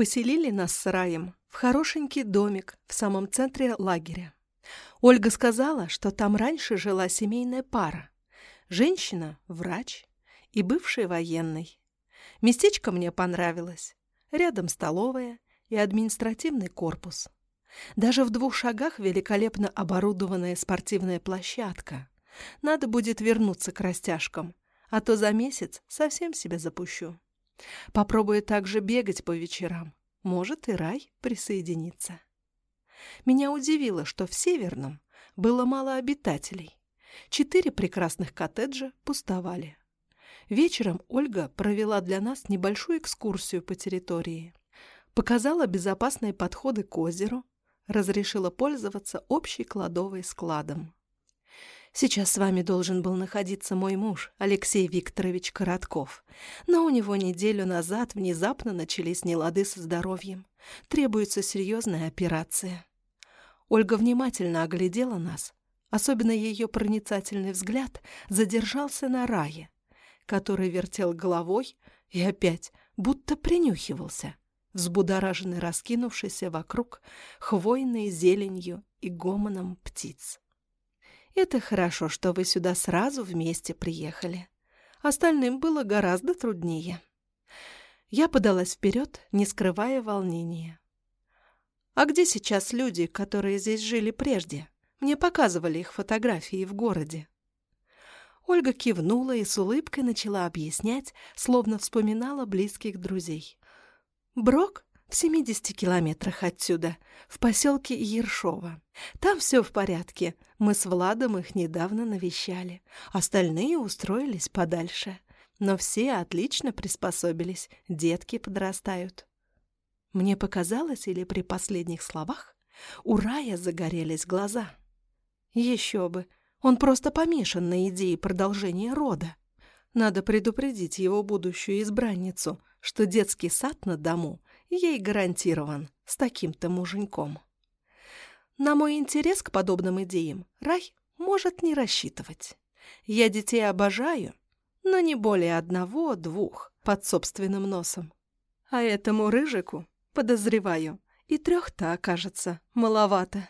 Поселили нас с Раем в хорошенький домик в самом центре лагеря. Ольга сказала, что там раньше жила семейная пара. Женщина – врач и бывший военный. Местечко мне понравилось. Рядом столовая и административный корпус. Даже в двух шагах великолепно оборудованная спортивная площадка. Надо будет вернуться к растяжкам, а то за месяц совсем себя запущу. Попробую также бегать по вечерам. Может, и рай присоединится. Меня удивило, что в Северном было мало обитателей. Четыре прекрасных коттеджа пустовали. Вечером Ольга провела для нас небольшую экскурсию по территории. Показала безопасные подходы к озеру, разрешила пользоваться общей кладовой складом. Сейчас с вами должен был находиться мой муж, Алексей Викторович Коротков. Но у него неделю назад внезапно начались нелады со здоровьем. Требуется серьезная операция. Ольга внимательно оглядела нас. Особенно ее проницательный взгляд задержался на рае, который вертел головой и опять будто принюхивался, взбудораженный раскинувшийся вокруг хвойной зеленью и гомоном птиц. Это хорошо, что вы сюда сразу вместе приехали. Остальным было гораздо труднее. Я подалась вперед, не скрывая волнения. А где сейчас люди, которые здесь жили прежде? Мне показывали их фотографии в городе. Ольга кивнула и с улыбкой начала объяснять, словно вспоминала близких друзей. Брок в 70 километрах отсюда, в поселке Ершова. Там все в порядке. Мы с Владом их недавно навещали. Остальные устроились подальше. Но все отлично приспособились. Детки подрастают. Мне показалось, или при последних словах, у Рая загорелись глаза. Еще бы, он просто помешан на идее продолжения рода. Надо предупредить его будущую избранницу, что детский сад на дому ей гарантирован с таким-то муженьком. На мой интерес к подобным идеям рай может не рассчитывать. Я детей обожаю, но не более одного-двух под собственным носом. А этому рыжику, подозреваю, и трех-то окажется маловато.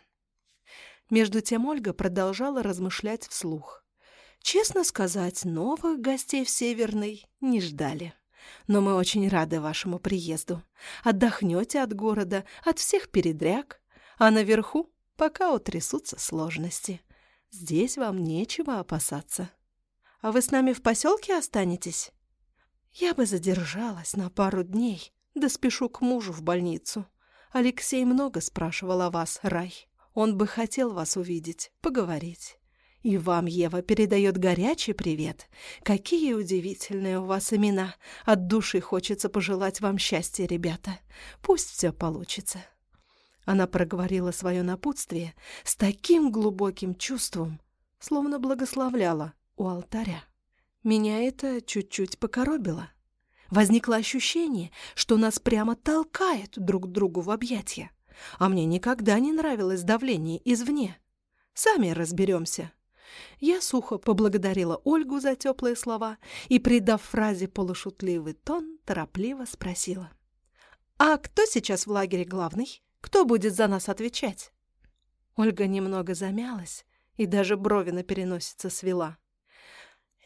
Между тем Ольга продолжала размышлять вслух. Честно сказать, новых гостей в Северной не ждали. Но мы очень рады вашему приезду. Отдохнете от города, от всех передряг, а наверху пока утрясутся сложности. Здесь вам нечего опасаться. А вы с нами в поселке останетесь? Я бы задержалась на пару дней, да спешу к мужу в больницу. Алексей много спрашивал о вас, Рай. Он бы хотел вас увидеть, поговорить. И вам Ева передает горячий привет. Какие удивительные у вас имена. От души хочется пожелать вам счастья, ребята. Пусть все получится. Она проговорила свое напутствие с таким глубоким чувством, словно благословляла у алтаря. Меня это чуть-чуть покоробило. Возникло ощущение, что нас прямо толкает друг к другу в объятия. А мне никогда не нравилось давление извне. Сами разберемся. Я сухо поблагодарила Ольгу за теплые слова и, придав фразе полушутливый тон, торопливо спросила. «А кто сейчас в лагере главный? Кто будет за нас отвечать?» Ольга немного замялась и даже брови на переносице свела.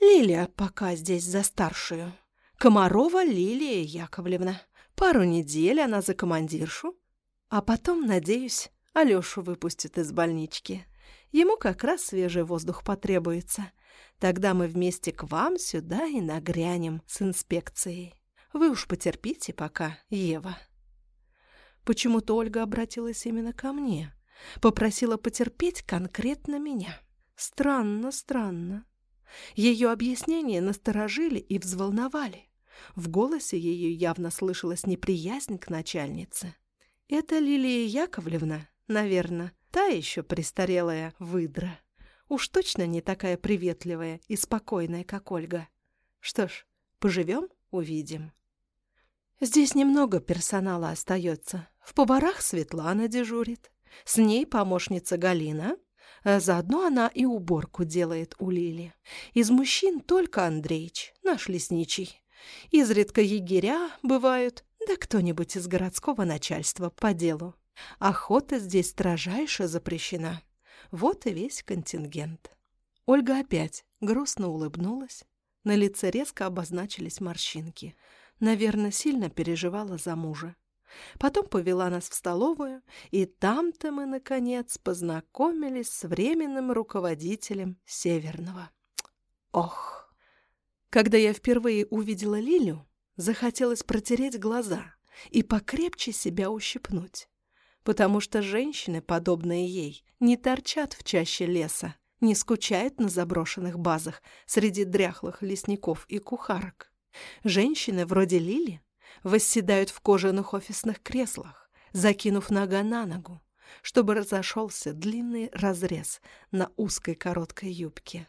«Лилия пока здесь за старшую. Комарова Лилия Яковлевна. Пару недель она за командиршу, а потом, надеюсь, Алёшу выпустят из больнички. Ему как раз свежий воздух потребуется. Тогда мы вместе к вам сюда и нагрянем с инспекцией. Вы уж потерпите пока, Ева». Почему-то Ольга обратилась именно ко мне. Попросила потерпеть конкретно меня. Странно, странно. Ее объяснения насторожили и взволновали. В голосе ее явно слышалась неприязнь к начальнице. «Это Лилия Яковлевна, наверное, Та еще престарелая выдра. Уж точно не такая приветливая и спокойная, как Ольга. Что ж, поживем — увидим. Здесь немного персонала остается. В поварах Светлана дежурит. С ней помощница Галина. А заодно она и уборку делает у Лили. Из мужчин только Андреич, наш лесничий. Изредка егеря бывают, Да кто-нибудь из городского начальства по делу. Охота здесь строжайше запрещена. Вот и весь контингент. Ольга опять грустно улыбнулась. На лице резко обозначились морщинки. Наверное, сильно переживала за мужа. Потом повела нас в столовую, и там-то мы, наконец, познакомились с временным руководителем Северного. Ох! Когда я впервые увидела Лилю, захотелось протереть глаза и покрепче себя ущипнуть, потому что женщины, подобные ей, не торчат в чаще леса, не скучают на заброшенных базах среди дряхлых лесников и кухарок. Женщины вроде Лили восседают в кожаных офисных креслах, закинув нога на ногу, чтобы разошелся длинный разрез на узкой короткой юбке.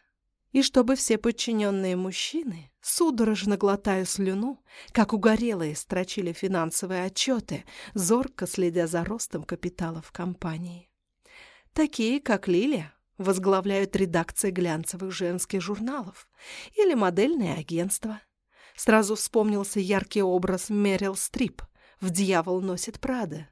И чтобы все подчиненные мужчины, судорожно глотая слюну, как угорелые, строчили финансовые отчеты, зорко следя за ростом капитала в компании. Такие, как Лилия, возглавляют редакции глянцевых женских журналов или модельные агентства – Сразу вспомнился яркий образ Мерил Стрип в «Дьявол носит Прада».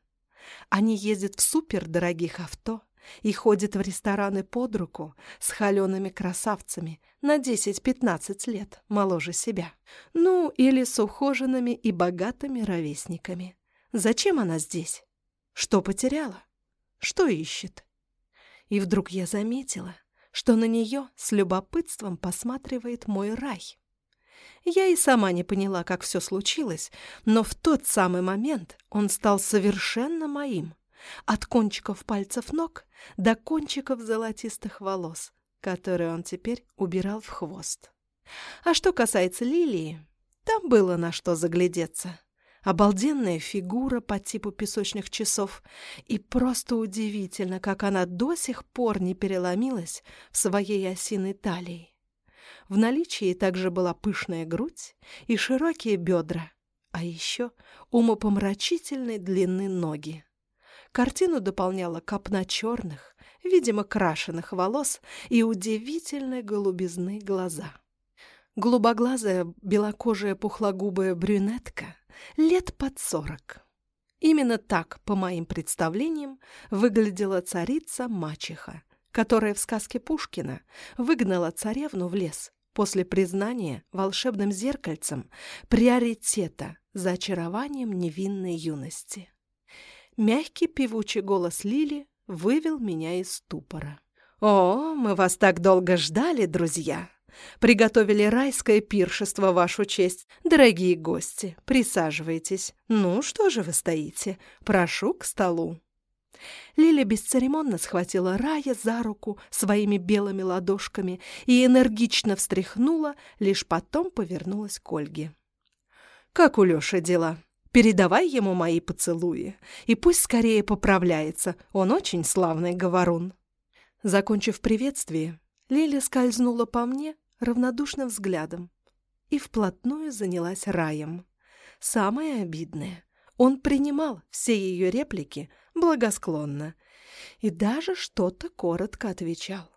Они ездят в супердорогих авто и ходят в рестораны под руку с холеными красавцами на 10-15 лет моложе себя. Ну, или с ухоженными и богатыми ровесниками. Зачем она здесь? Что потеряла? Что ищет? И вдруг я заметила, что на нее с любопытством посматривает мой рай. Я и сама не поняла, как все случилось, но в тот самый момент он стал совершенно моим. От кончиков пальцев ног до кончиков золотистых волос, которые он теперь убирал в хвост. А что касается Лилии, там было на что заглядеться. Обалденная фигура по типу песочных часов, и просто удивительно, как она до сих пор не переломилась в своей осиной талии. В наличии также была пышная грудь и широкие бедра, а еще умопомрачительной длины ноги. Картину дополняла копна черных, видимо, крашеных волос и удивительной голубизны глаза. Голубоглазая, белокожая, пухлогубая брюнетка лет под сорок. Именно так, по моим представлениям, выглядела царица-мачеха, которая в сказке Пушкина выгнала царевну в лес после признания волшебным зеркальцем приоритета за очарованием невинной юности. Мягкий певучий голос Лили вывел меня из ступора. «О, мы вас так долго ждали, друзья! Приготовили райское пиршество вашу честь. Дорогие гости, присаживайтесь. Ну, что же вы стоите? Прошу к столу». Лиля бесцеремонно схватила Рая за руку своими белыми ладошками и энергично встряхнула, лишь потом повернулась к Ольге. «Как у Лёши дела? Передавай ему мои поцелуи, и пусть скорее поправляется, он очень славный говорун». Закончив приветствие, Лиля скользнула по мне равнодушным взглядом и вплотную занялась Раем. Самое обидное — он принимал все ее реплики благосклонно и даже что-то коротко отвечал.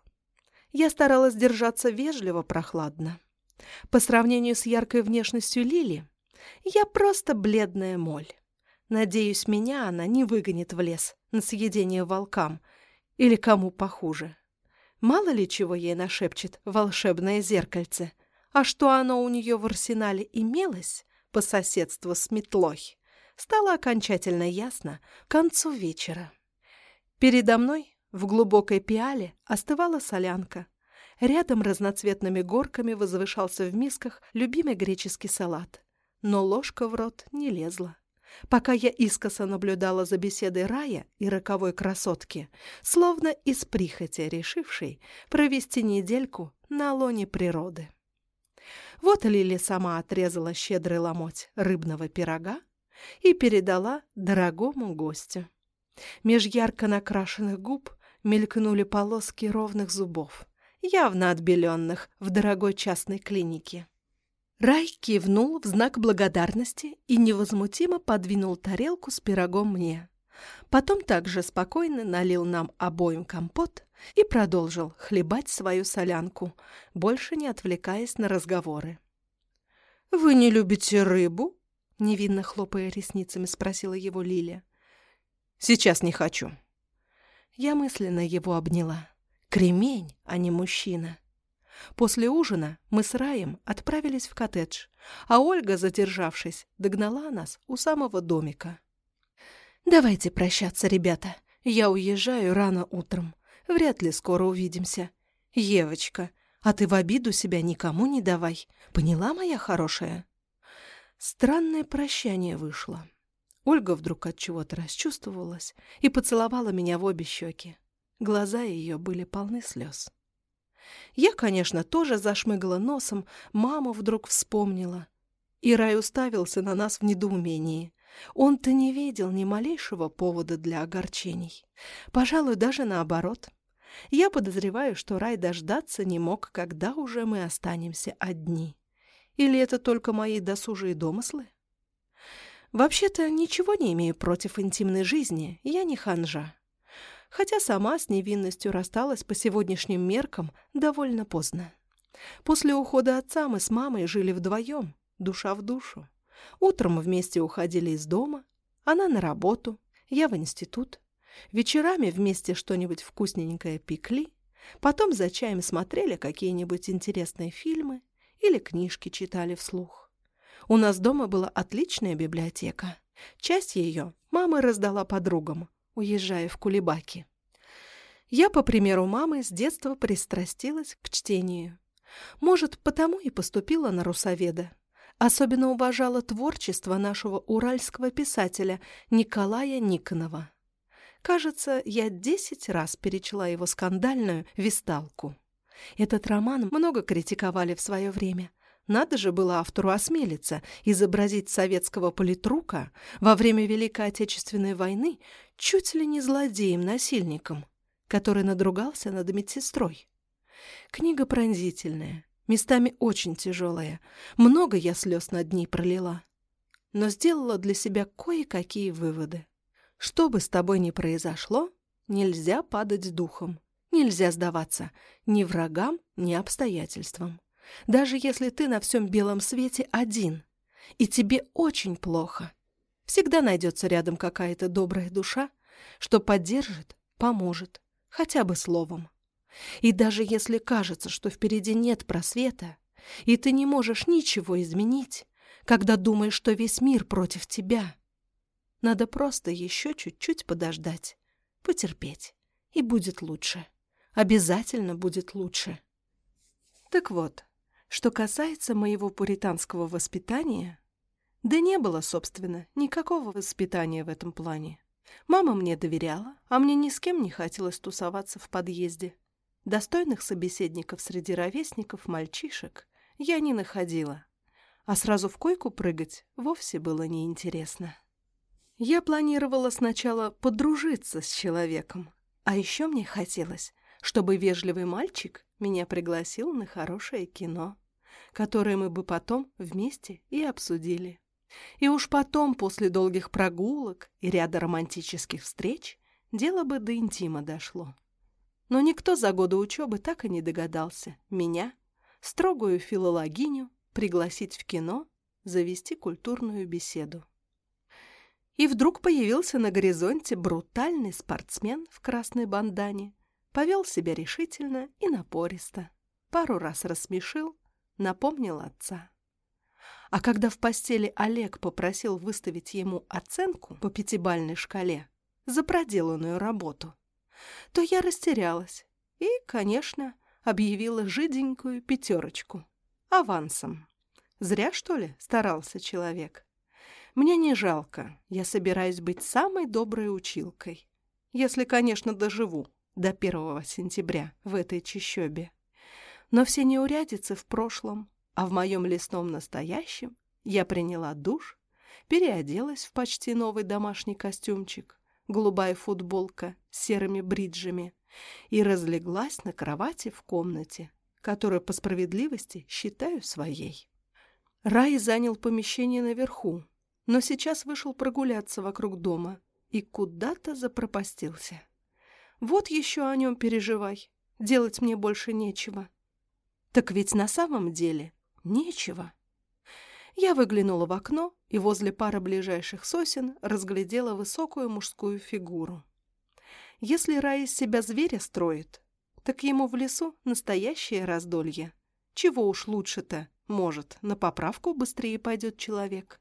Я старалась держаться вежливо, прохладно. По сравнению с яркой внешностью Лили, я просто бледная моль. Надеюсь, меня она не выгонит в лес на съедение волкам или кому похуже. Мало ли чего ей нашепчет волшебное зеркальце, а что оно у нее в арсенале имелось по соседству с метлой стало окончательно ясно к концу вечера. Передо мной в глубокой пиале остывала солянка. Рядом разноцветными горками возвышался в мисках любимый греческий салат. Но ложка в рот не лезла. Пока я искоса наблюдала за беседой Рая и роковой красотки, словно из прихоти решившей провести недельку на лоне природы. Вот Лили сама отрезала щедрый ломоть рыбного пирога, и передала дорогому гостю. Меж ярко накрашенных губ мелькнули полоски ровных зубов, явно отбеленных в дорогой частной клинике. Рай кивнул в знак благодарности и невозмутимо подвинул тарелку с пирогом мне. Потом также спокойно налил нам обоим компот и продолжил хлебать свою солянку, больше не отвлекаясь на разговоры. «Вы не любите рыбу?» Невинно хлопая ресницами, спросила его Лиля. «Сейчас не хочу». Я мысленно его обняла. Кремень, а не мужчина. После ужина мы с Раем отправились в коттедж, а Ольга, задержавшись, догнала нас у самого домика. «Давайте прощаться, ребята. Я уезжаю рано утром. Вряд ли скоро увидимся. Евочка, а ты в обиду себя никому не давай. Поняла, моя хорошая?» Странное прощание вышло. Ольга вдруг от чего-то расчувствовалась и поцеловала меня в обе щеки. Глаза ее были полны слез. Я, конечно, тоже зашмыгала носом, маму вдруг вспомнила. И Рай уставился на нас в недоумении. Он-то не видел ни малейшего повода для огорчений. Пожалуй, даже наоборот. Я подозреваю, что Рай дождаться не мог, когда уже мы останемся одни. Или это только мои досужие домыслы? Вообще-то ничего не имею против интимной жизни, я не ханжа хотя сама с невинностью рассталась по сегодняшним меркам довольно поздно. После ухода отца мы с мамой жили вдвоем, душа в душу. Утром вместе уходили из дома, она на работу, я в институт. Вечерами вместе что-нибудь вкусненькое пекли, потом за чаем смотрели какие-нибудь интересные фильмы или книжки читали вслух. У нас дома была отличная библиотека. Часть ее мама раздала подругам, уезжая в Кулебаки. Я, по примеру мамы, с детства пристрастилась к чтению. Может, потому и поступила на русоведа. Особенно уважала творчество нашего уральского писателя Николая Никонова. Кажется, я десять раз перечла его скандальную «Висталку». Этот роман много критиковали в свое время. Надо же было автору осмелиться изобразить советского политрука во время Великой Отечественной войны чуть ли не злодеем-насильником, который надругался над медсестрой. Книга пронзительная, местами очень тяжелая. Много я слез над ней пролила. Но сделала для себя кое-какие выводы. Что бы с тобой ни произошло, нельзя падать духом. Нельзя сдаваться ни врагам, ни обстоятельствам. Даже если ты на всем белом свете один, и тебе очень плохо, всегда найдется рядом какая-то добрая душа, что поддержит, поможет, хотя бы словом. И даже если кажется, что впереди нет просвета, и ты не можешь ничего изменить, когда думаешь, что весь мир против тебя, надо просто еще чуть-чуть подождать, потерпеть, и будет лучше. Обязательно будет лучше. Так вот, что касается моего пуританского воспитания, да не было, собственно, никакого воспитания в этом плане. Мама мне доверяла, а мне ни с кем не хотелось тусоваться в подъезде. Достойных собеседников среди ровесников, мальчишек, я не находила. А сразу в койку прыгать вовсе было неинтересно. Я планировала сначала подружиться с человеком, а еще мне хотелось, чтобы вежливый мальчик меня пригласил на хорошее кино, которое мы бы потом вместе и обсудили. И уж потом, после долгих прогулок и ряда романтических встреч, дело бы до интима дошло. Но никто за годы учебы так и не догадался меня, строгую филологиню, пригласить в кино, завести культурную беседу. И вдруг появился на горизонте брутальный спортсмен в красной бандане, повел себя решительно и напористо, пару раз рассмешил, напомнил отца. А когда в постели Олег попросил выставить ему оценку по пятибальной шкале за проделанную работу, то я растерялась и, конечно, объявила жиденькую пятерочку. Авансом. Зря, что ли, старался человек. Мне не жалко, я собираюсь быть самой доброй училкой. Если, конечно, доживу до первого сентября в этой чащобе. Но все неурядицы в прошлом а в моем лесном настоящем я приняла душ, переоделась в почти новый домашний костюмчик, голубая футболка с серыми бриджами и разлеглась на кровати в комнате, которую по справедливости считаю своей. Рай занял помещение наверху, но сейчас вышел прогуляться вокруг дома и куда-то запропастился. Вот еще о нем переживай, делать мне больше нечего. Так ведь на самом деле Нечего. Я выглянула в окно и возле пары ближайших сосен разглядела высокую мужскую фигуру. Если рай из себя зверя строит, так ему в лесу настоящее раздолье. Чего уж лучше-то, может, на поправку быстрее пойдет человек.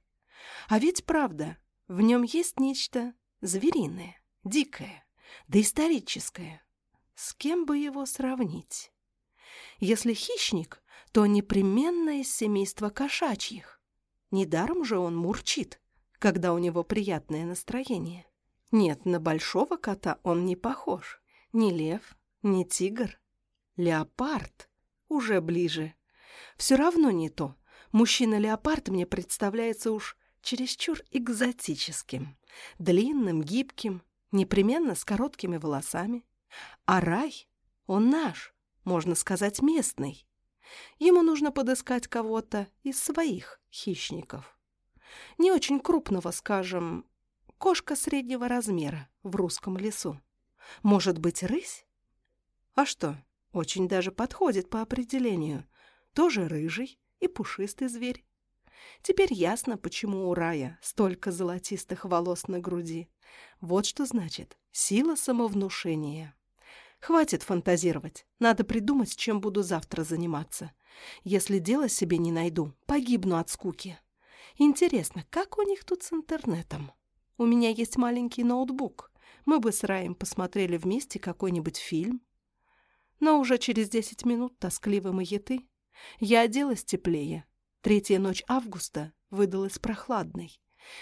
А ведь правда, в нем есть нечто звериное, дикое, доисторическое. С кем бы его сравнить? Если хищник, то непременно из семейства кошачьих. Недаром же он мурчит, когда у него приятное настроение. Нет, на большого кота он не похож. Ни лев, ни тигр. Леопард уже ближе. Все равно не то. Мужчина-леопард мне представляется уж чересчур экзотическим. Длинным, гибким, непременно с короткими волосами. А рай, он наш, можно сказать, местный. Ему нужно подыскать кого-то из своих хищников. Не очень крупного, скажем, кошка среднего размера в русском лесу. Может быть, рысь? А что, очень даже подходит по определению. Тоже рыжий и пушистый зверь. Теперь ясно, почему у рая столько золотистых волос на груди. Вот что значит сила самовнушения. Хватит фантазировать. Надо придумать, чем буду завтра заниматься. Если дело себе не найду, погибну от скуки. Интересно, как у них тут с интернетом? У меня есть маленький ноутбук. Мы бы с Раем посмотрели вместе какой-нибудь фильм. Но уже через десять минут тоскливой маяты я оделась теплее. Третья ночь августа выдалась прохладной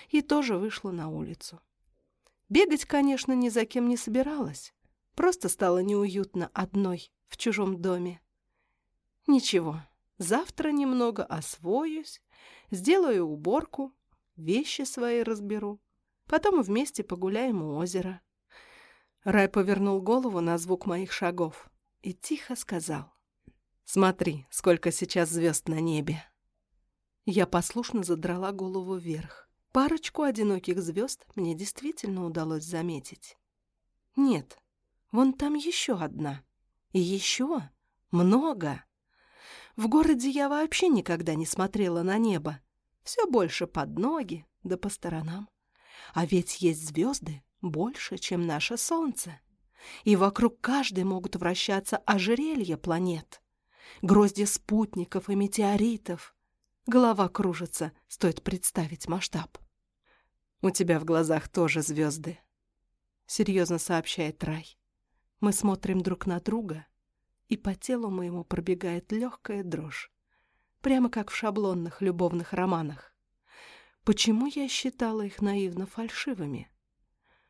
и тоже вышла на улицу. Бегать, конечно, ни за кем не собиралась. Просто стало неуютно одной в чужом доме. Ничего, завтра немного освоюсь, сделаю уборку, вещи свои разберу. Потом вместе погуляем у озера. Рай повернул голову на звук моих шагов и тихо сказал. «Смотри, сколько сейчас звезд на небе!» Я послушно задрала голову вверх. Парочку одиноких звезд мне действительно удалось заметить. Нет, вон там еще одна. И еще много. В городе я вообще никогда не смотрела на небо. Все больше под ноги, да по сторонам. А ведь есть звезды больше, чем наше Солнце. И вокруг каждой могут вращаться ожерелья планет, грозди спутников и метеоритов. Голова кружится, стоит представить масштаб. «У тебя в глазах тоже звезды», — серьезно сообщает Рай. Мы смотрим друг на друга, и по телу моему пробегает легкая дрожь, прямо как в шаблонных любовных романах. Почему я считала их наивно фальшивыми?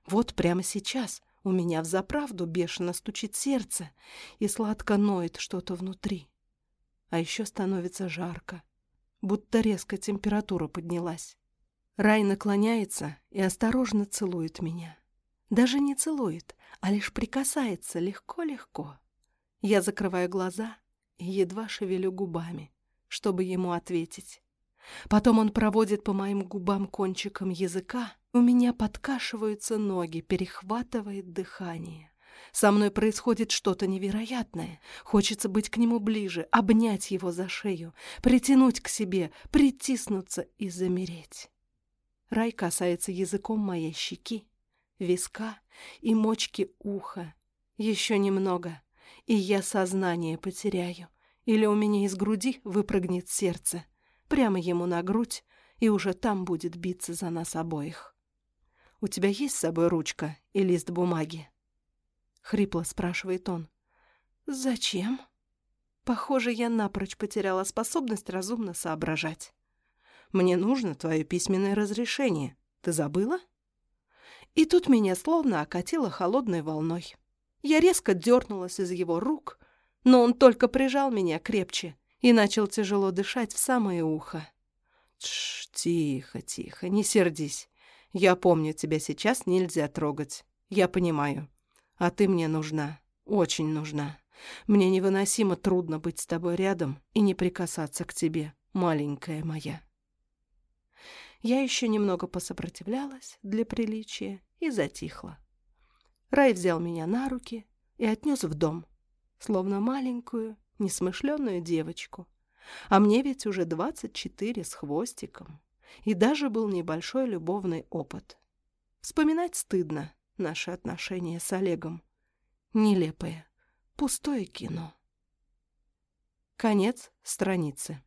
Вот прямо сейчас у меня взаправду бешено стучит сердце и сладко ноет что-то внутри. А еще становится жарко, будто резко температура поднялась. Рай наклоняется и осторожно целует меня. Даже не целует, а лишь прикасается легко-легко. Я закрываю глаза и едва шевелю губами, чтобы ему ответить. Потом он проводит по моим губам кончиком языка. У меня подкашиваются ноги, перехватывает дыхание. Со мной происходит что-то невероятное. Хочется быть к нему ближе, обнять его за шею, притянуть к себе, притиснуться и замереть. Рай касается языком моей щеки, виска и мочки уха. Еще немного, и я сознание потеряю. Или у меня из груди выпрыгнет сердце прямо ему на грудь, и уже там будет биться за нас обоих. «У тебя есть с собой ручка и лист бумаги?» — хрипло спрашивает он. «Зачем?» Похоже, я напрочь потеряла способность разумно соображать. «Мне нужно твое письменное разрешение. Ты забыла?» И тут меня словно окатило холодной волной. Я резко дернулась из его рук, но он только прижал меня крепче и начал тяжело дышать в самое ухо. Тш, тихо, тихо, не сердись. Я помню, тебя сейчас нельзя трогать. Я понимаю. А ты мне нужна, очень нужна. Мне невыносимо трудно быть с тобой рядом и не прикасаться к тебе, маленькая моя. Я еще немного посопротивлялась для приличия и затихла. Рай взял меня на руки и отнес в дом, словно маленькую, несмышленную девочку. А мне ведь уже 24 с хвостиком. И даже был небольшой любовный опыт. Вспоминать стыдно наши отношения с Олегом. Нелепое, пустое кино. Конец страницы.